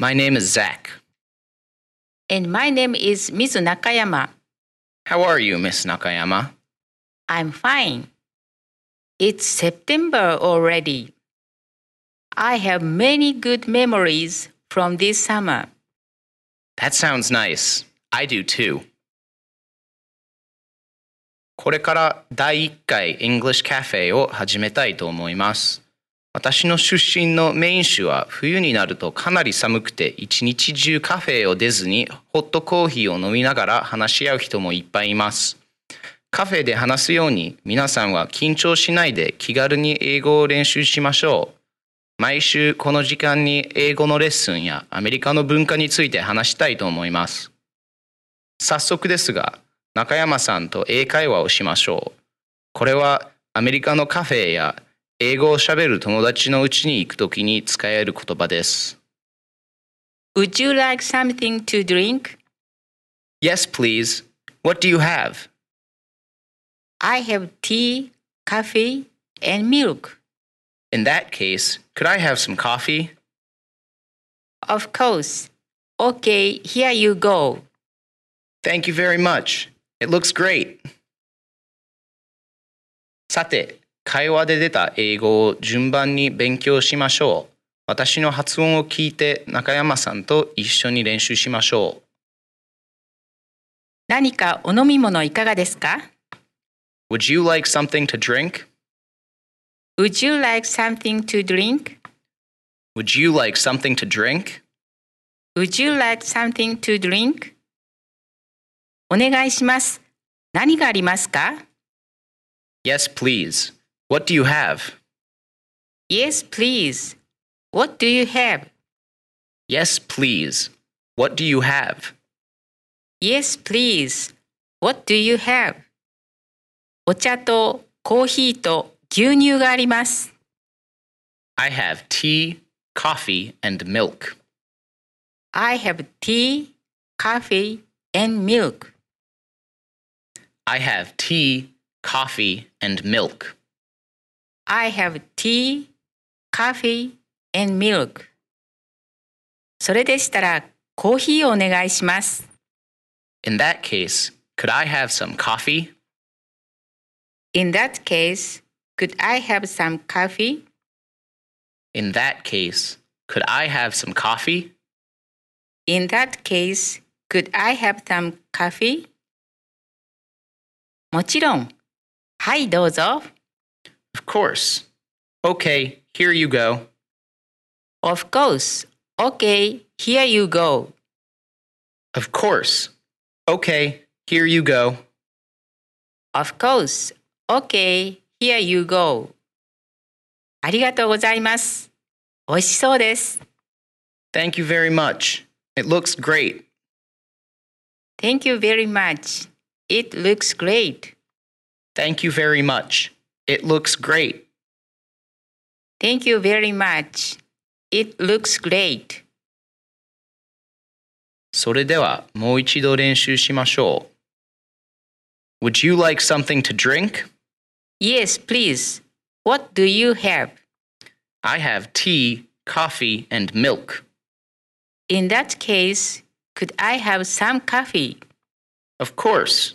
My name is Zach. And my name is Miss Nakayama. How are you, Miss Nakayama? I'm fine. It's September already. I have many good memories from this summer. That sounds nice. I do too. これから第1回 English Cafe を始めたいと思います。 私の出身のメイン州は冬になるとかなり寒くて一日中カフェを出ずにホットコーヒーを飲みながら話し合う人もいっぱいいます。カフェで話すように皆さんは緊張しないで気軽に英語を練習しましょう。毎週この時間に英語のレッスンやアメリカの文化について話したいと思います。早速ですが、中山さんと英会話をしましょう。これはアメリカのカフェや英語をしゃべる友達のうちに行くときに使える言葉です。 Would you like something to drink? Yes, please. What do you have? I have tea, coffee, and milk. In that case, could I have some coffee? Of course. Okay, here you go. Thank you very much. It looks great. さて、 会話で出た英語を順番に勉強しましょう。私の発音を聞いて中山さんと一緒に練習しましょ何かお飲み物いかがですかう。Would you like something to drink? Would you like something to drink? Would you like something to drink? Would you like something to drink? お願いします。何がありますか Yes, please. What do you have? Yes, please. What do you have? Yes, please. What do you have? Yes, please. What do you have? お茶とコーヒーと牛乳があります。 I have tea, coffee, and milk. I have tea, coffee, and milk. I have tea, coffee, and milk. I have tea, coffee, and milk. それでしたらコーヒーをお願いします。 In that case, could I have some coffee? In that case, could I have some coffee? In that case, could I have some coffee? In that case, could I have some coffee? もちろん。はい、どうぞ。 Of course. Okay, here you go. Of course. Okay, here you go. Of course. Okay, here you go. Of course. Okay, here you go. ありがとうございます。美味しそうです。 Thank you very much. It looks great. Thank you very much. It looks great. Thank you very much. It looks great. Thank you very much. It looks great. それではもう一度練習しましょう。Would you like something to drink? Yes, please. What do you have? I have tea, coffee, and milk. In that case, could I have some coffee? Of course.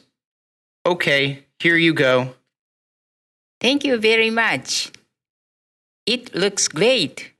Okay, here you go. Thank you very much. It looks great.